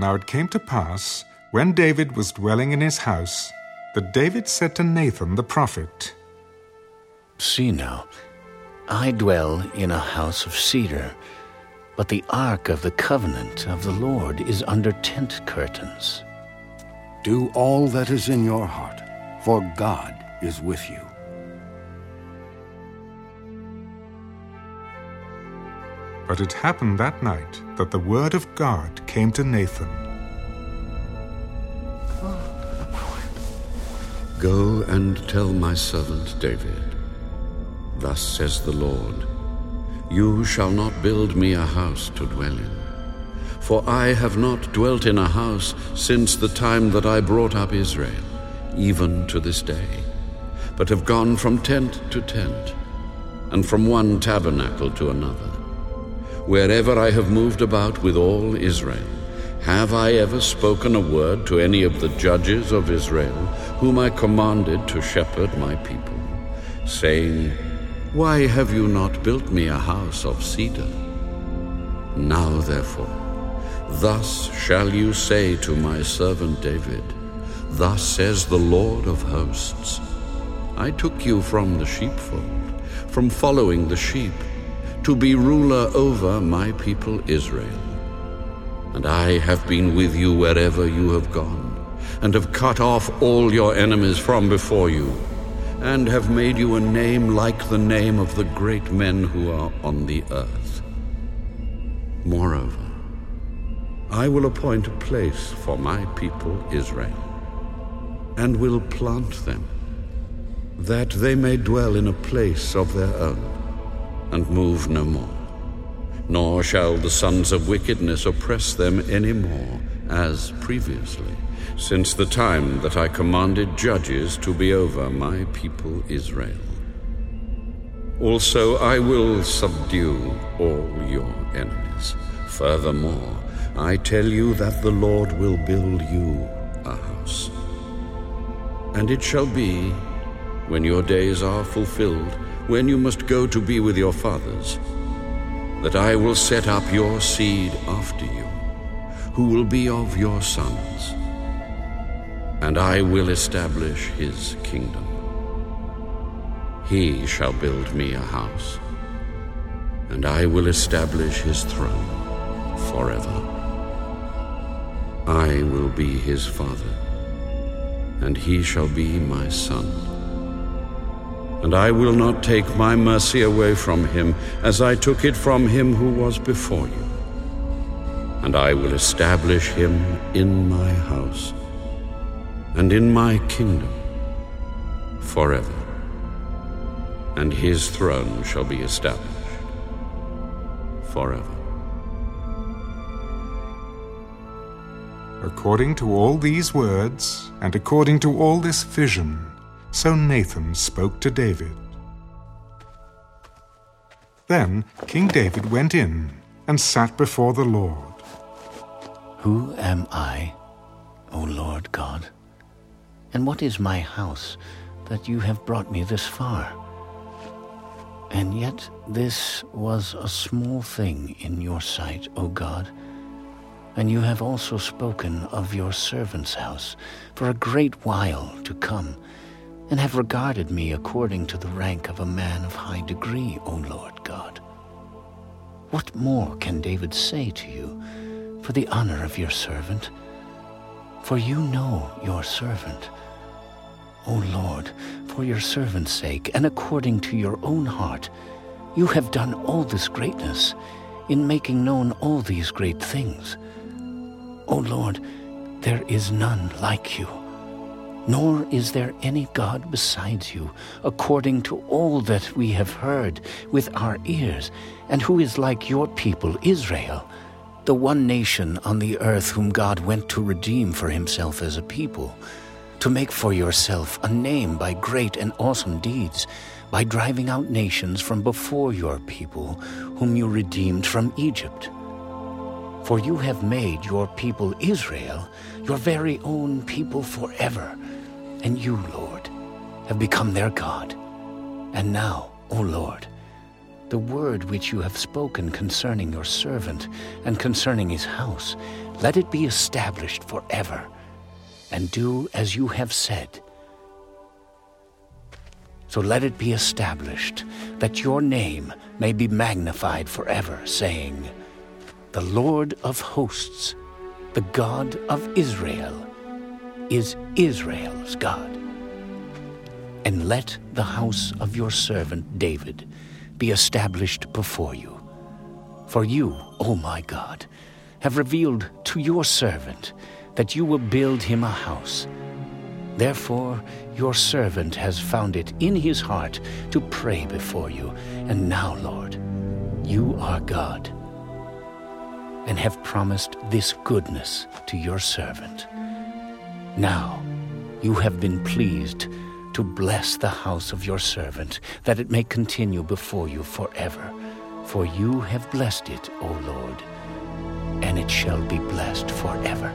Now it came to pass, when David was dwelling in his house, that David said to Nathan the prophet, See now, I dwell in a house of cedar, but the ark of the covenant of the Lord is under tent curtains. Do all that is in your heart, for God is with you. But it happened that night that the word of God came to Nathan. Go and tell my servant David, Thus says the Lord, You shall not build me a house to dwell in. For I have not dwelt in a house since the time that I brought up Israel, even to this day, but have gone from tent to tent, and from one tabernacle to another. Wherever I have moved about with all Israel, have I ever spoken a word to any of the judges of Israel, whom I commanded to shepherd my people, saying, Why have you not built me a house of cedar? Now therefore, thus shall you say to my servant David, Thus says the Lord of hosts, I took you from the sheepfold, from following the sheep, to be ruler over my people Israel. And I have been with you wherever you have gone, and have cut off all your enemies from before you, and have made you a name like the name of the great men who are on the earth. Moreover, I will appoint a place for my people Israel, and will plant them, that they may dwell in a place of their own, and move no more. Nor shall the sons of wickedness oppress them any more, as previously, since the time that I commanded judges to be over my people Israel. Also I will subdue all your enemies. Furthermore, I tell you that the Lord will build you a house. And it shall be, when your days are fulfilled, when you must go to be with your fathers, that I will set up your seed after you, who will be of your sons, and I will establish his kingdom. He shall build me a house, and I will establish his throne forever. I will be his father, and he shall be my son. And I will not take my mercy away from him, as I took it from him who was before you. And I will establish him in my house, and in my kingdom, forever. And his throne shall be established forever. According to all these words, and according to all this vision, so Nathan spoke to David. Then King David went in and sat before the Lord. Who am I, O Lord God? And what is my house that you have brought me this far? And yet this was a small thing in your sight, O God. And you have also spoken of your servant's house for a great while to come, and have regarded me according to the rank of a man of high degree, O Lord God. What more can David say to you for the honor of your servant? For you know your servant. O Lord, for your servant's sake, and according to your own heart, you have done all this greatness in making known all these great things. O Lord, there is none like you, nor is there any God besides you, according to all that we have heard with our ears, and who is like your people Israel, the one nation on the earth whom God went to redeem for himself as a people, to make for yourself a name by great and awesome deeds, by driving out nations from before your people, whom you redeemed from Egypt. For you have made your people Israel your very own people forever, and you, Lord, have become their God. And now, O Lord, the word which you have spoken concerning your servant and concerning his house, let it be established forever, and do as you have said. So let it be established that your name may be magnified forever, saying, The Lord of hosts, the God of Israel, is Israel's God. And let the house of your servant David be established before you. For you, O my God, have revealed to your servant that you will build him a house. Therefore, your servant has found it in his heart to pray before you. And now, Lord, you are God, and have promised this goodness to your servant. Now, you have been pleased to bless the house of your servant, that it may continue before you forever. For you have blessed it, O Lord, and it shall be blessed forever.